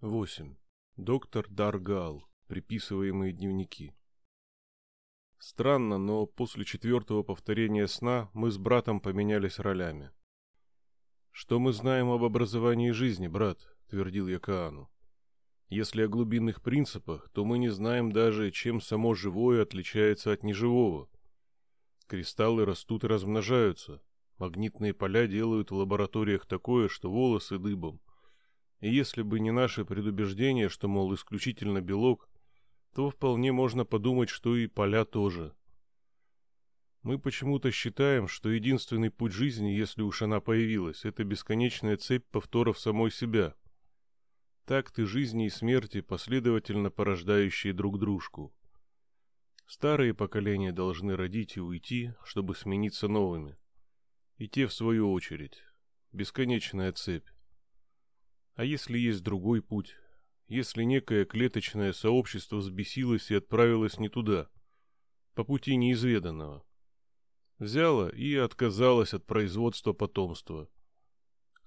8. Доктор Даргал. Приписываемые дневники. Странно, но после четвертого повторения сна мы с братом поменялись ролями. «Что мы знаем об образовании жизни, брат?» — твердил я Каану. «Если о глубинных принципах, то мы не знаем даже, чем само живое отличается от неживого. Кристаллы растут и размножаются. Магнитные поля делают в лабораториях такое, что волосы дыбом. И если бы не наше предубеждение, что, мол, исключительно белок, то вполне можно подумать, что и поля тоже. Мы почему-то считаем, что единственный путь жизни, если уж она появилась, это бесконечная цепь повторов самой себя. Такты жизни и смерти, последовательно порождающие друг дружку. Старые поколения должны родить и уйти, чтобы смениться новыми. И те, в свою очередь. Бесконечная цепь. А если есть другой путь? Если некое клеточное сообщество взбесилось и отправилось не туда, по пути неизведанного? Взяло и отказалось от производства потомства.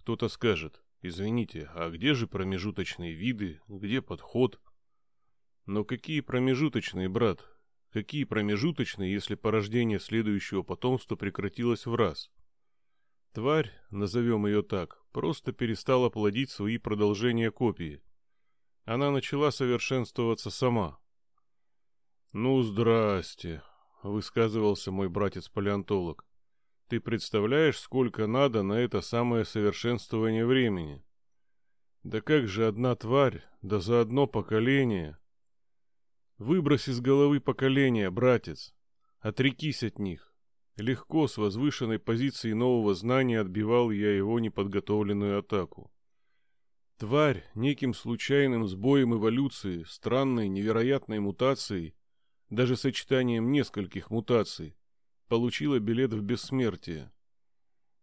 Кто-то скажет, извините, а где же промежуточные виды, где подход? Но какие промежуточные, брат? Какие промежуточные, если порождение следующего потомства прекратилось в раз? Тварь, назовем ее так, просто перестала плодить свои продолжения копии. Она начала совершенствоваться сама. «Ну, здрасте», — высказывался мой братец-палеонтолог. «Ты представляешь, сколько надо на это самое совершенствование времени? Да как же одна тварь, да за одно поколение...» «Выбрось из головы поколения, братец, отрекись от них. Легко, с возвышенной позиции нового знания отбивал я его неподготовленную атаку. Тварь неким случайным сбоем эволюции, странной невероятной мутацией, даже сочетанием нескольких мутаций, получила билет в бессмертие.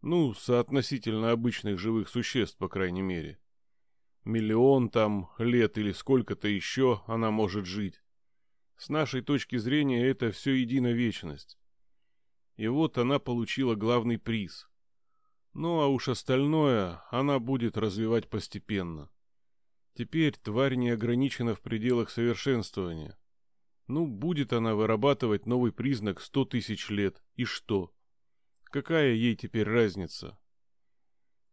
Ну, соотносительно обычных живых существ, по крайней мере. Миллион там лет или сколько-то еще она может жить. С нашей точки зрения это все едино вечность. И вот она получила главный приз. Ну а уж остальное она будет развивать постепенно. Теперь тварь не ограничена в пределах совершенствования. Ну, будет она вырабатывать новый признак сто тысяч лет, и что? Какая ей теперь разница?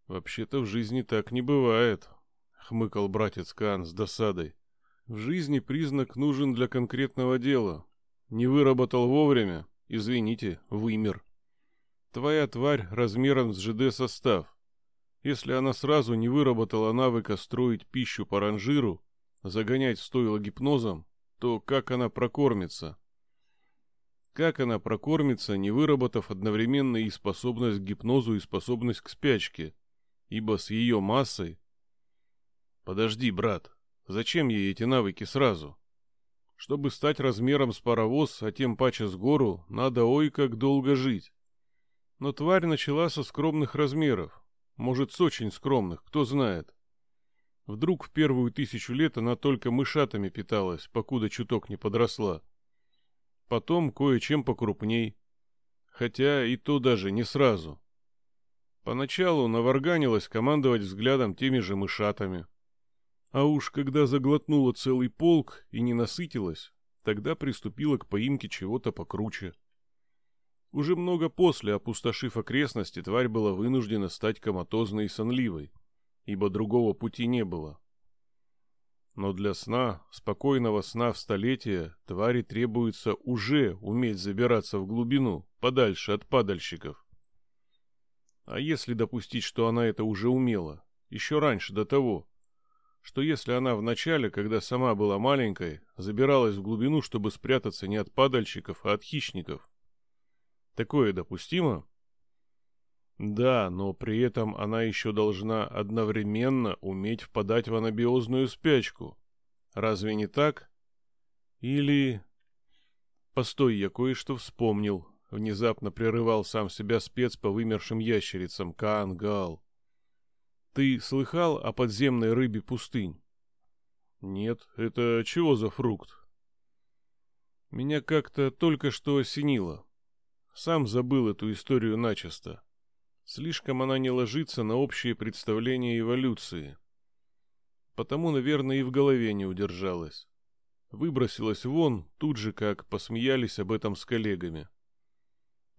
Вообще-то в жизни так не бывает, хмыкал братец Кан с досадой. В жизни признак нужен для конкретного дела. Не выработал вовремя, Извините, вымер. Твоя тварь размером с ЖД-состав. Если она сразу не выработала навыка строить пищу по ранжиру, загонять в стойло гипнозом, то как она прокормится? Как она прокормится, не выработав одновременно и способность к гипнозу, и способность к спячке? Ибо с ее массой... Подожди, брат, зачем ей эти навыки сразу? Чтобы стать размером с паровоз, а тем паче с гору, надо ой как долго жить. Но тварь начала со скромных размеров. Может, с очень скромных, кто знает. Вдруг в первую тысячу лет она только мышатами питалась, покуда чуток не подросла. Потом кое-чем покрупней. Хотя и то даже не сразу. Поначалу наварганилась командовать взглядом теми же мышатами. А уж когда заглотнула целый полк и не насытилась, тогда приступила к поимке чего-то покруче. Уже много после, опустошив окрестности, тварь была вынуждена стать коматозной и сонливой, ибо другого пути не было. Но для сна, спокойного сна в столетия, твари требуется уже уметь забираться в глубину, подальше от падальщиков. А если допустить, что она это уже умела, еще раньше до того, что если она вначале, когда сама была маленькой, забиралась в глубину, чтобы спрятаться не от падальщиков, а от хищников. Такое допустимо? Да, но при этом она еще должна одновременно уметь впадать в анабиозную спячку. Разве не так? Или... Постой, я кое-что вспомнил. Внезапно прерывал сам себя спец по вымершим ящерицам Каан. Ты слыхал о подземной рыбе пустынь? Нет, это чего за фрукт? Меня как-то только что осенило. Сам забыл эту историю начисто. Слишком она не ложится на общее представление эволюции. потому, наверное, и в голове не удержалась. Выбросилась вон, тут же как посмеялись об этом с коллегами.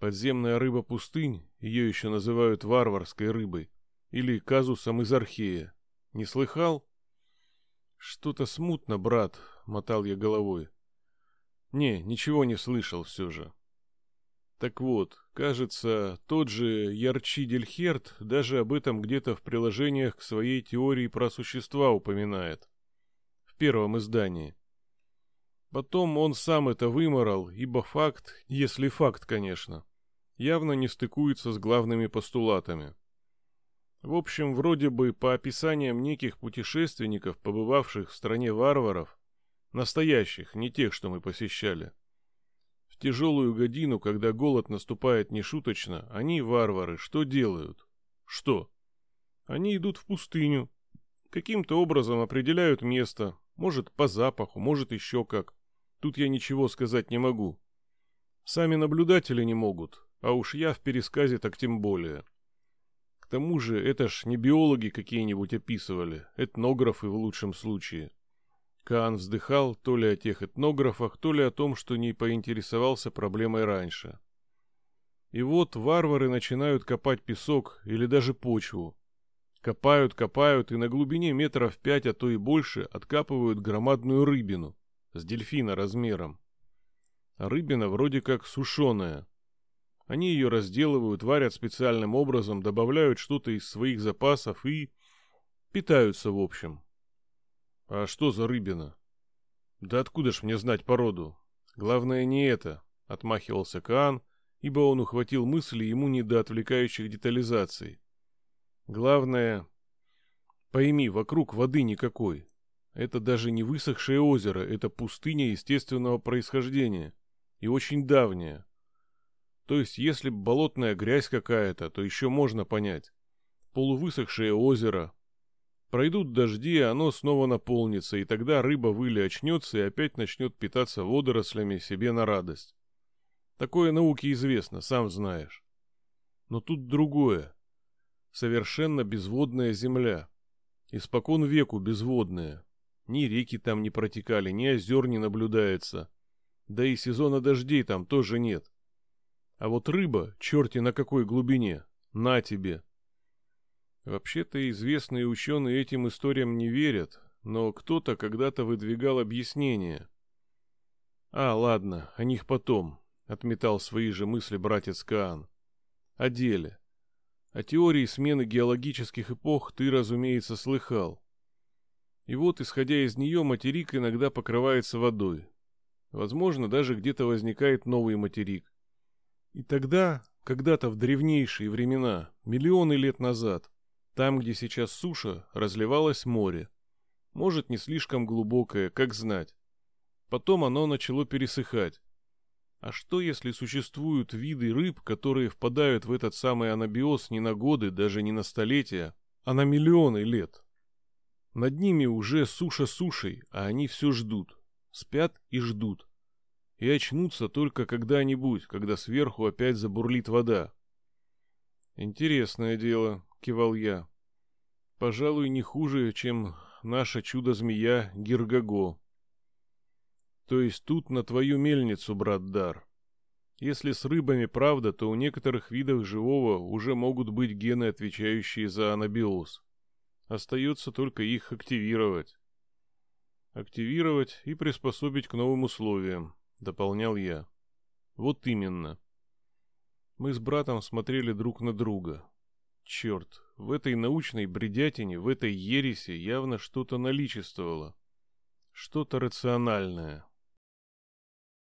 Подземная рыба пустынь, ее еще называют варварской рыбой, или казусом из архея. Не слыхал? Что-то смутно, брат, мотал я головой. Не, ничего не слышал все же. Так вот, кажется, тот же Ярчи Дельхерт даже об этом где-то в приложениях к своей теории про существа упоминает. В первом издании. Потом он сам это выморал, ибо факт, если факт, конечно, явно не стыкуется с главными постулатами. В общем, вроде бы по описаниям неких путешественников, побывавших в стране варваров, настоящих, не тех, что мы посещали. В тяжелую годину, когда голод наступает нешуточно, они, варвары, что делают? Что? Они идут в пустыню, каким-то образом определяют место, может по запаху, может еще как. Тут я ничего сказать не могу. Сами наблюдатели не могут, а уж я в пересказе так тем более. К тому же это ж не биологи какие-нибудь описывали, этнографы в лучшем случае. Каан вздыхал то ли о тех этнографах, то ли о том, что не поинтересовался проблемой раньше. И вот варвары начинают копать песок или даже почву. Копают, копают и на глубине метров пять, а то и больше откапывают громадную рыбину с дельфина размером. А рыбина вроде как сушеная. Они ее разделывают, варят специальным образом, добавляют что-то из своих запасов и... питаются в общем. А что за рыбина? Да откуда ж мне знать породу? Главное не это, отмахивался Каан, ибо он ухватил мысли ему не до отвлекающих детализаций. Главное... Пойми, вокруг воды никакой. Это даже не высохшее озеро, это пустыня естественного происхождения. И очень давняя. То есть, если болотная грязь какая-то, то еще можно понять. Полувысохшее озеро. Пройдут дожди, оно снова наполнится, и тогда рыба выли очнется и опять начнет питаться водорослями себе на радость. Такое науке известно, сам знаешь. Но тут другое. Совершенно безводная земля. Испокон веку безводная. Ни реки там не протекали, ни озер не наблюдается. Да и сезона дождей там тоже нет. А вот рыба, черти на какой глубине, на тебе. Вообще-то известные ученые этим историям не верят, но кто-то когда-то выдвигал объяснение. А, ладно, о них потом, отметал свои же мысли братец Каан. О деле. О теории смены геологических эпох ты, разумеется, слыхал. И вот, исходя из нее, материк иногда покрывается водой. Возможно, даже где-то возникает новый материк. И тогда, когда-то в древнейшие времена, миллионы лет назад, там, где сейчас суша, разливалось море. Может, не слишком глубокое, как знать. Потом оно начало пересыхать. А что, если существуют виды рыб, которые впадают в этот самый анабиоз не на годы, даже не на столетия, а на миллионы лет? Над ними уже суша сушей, а они все ждут. Спят и ждут. И очнутся только когда-нибудь, когда сверху опять забурлит вода. «Интересное дело», — кивал я. «Пожалуй, не хуже, чем наша чудо-змея Гиргаго». «То есть тут на твою мельницу, брат Дар. Если с рыбами правда, то у некоторых видов живого уже могут быть гены, отвечающие за анабиоз. Остается только их активировать. Активировать и приспособить к новым условиям, дополнял я. Вот именно. Мы с братом смотрели друг на друга. Черт, в этой научной бредятине, в этой ереси явно что-то наличествовало. Что-то рациональное.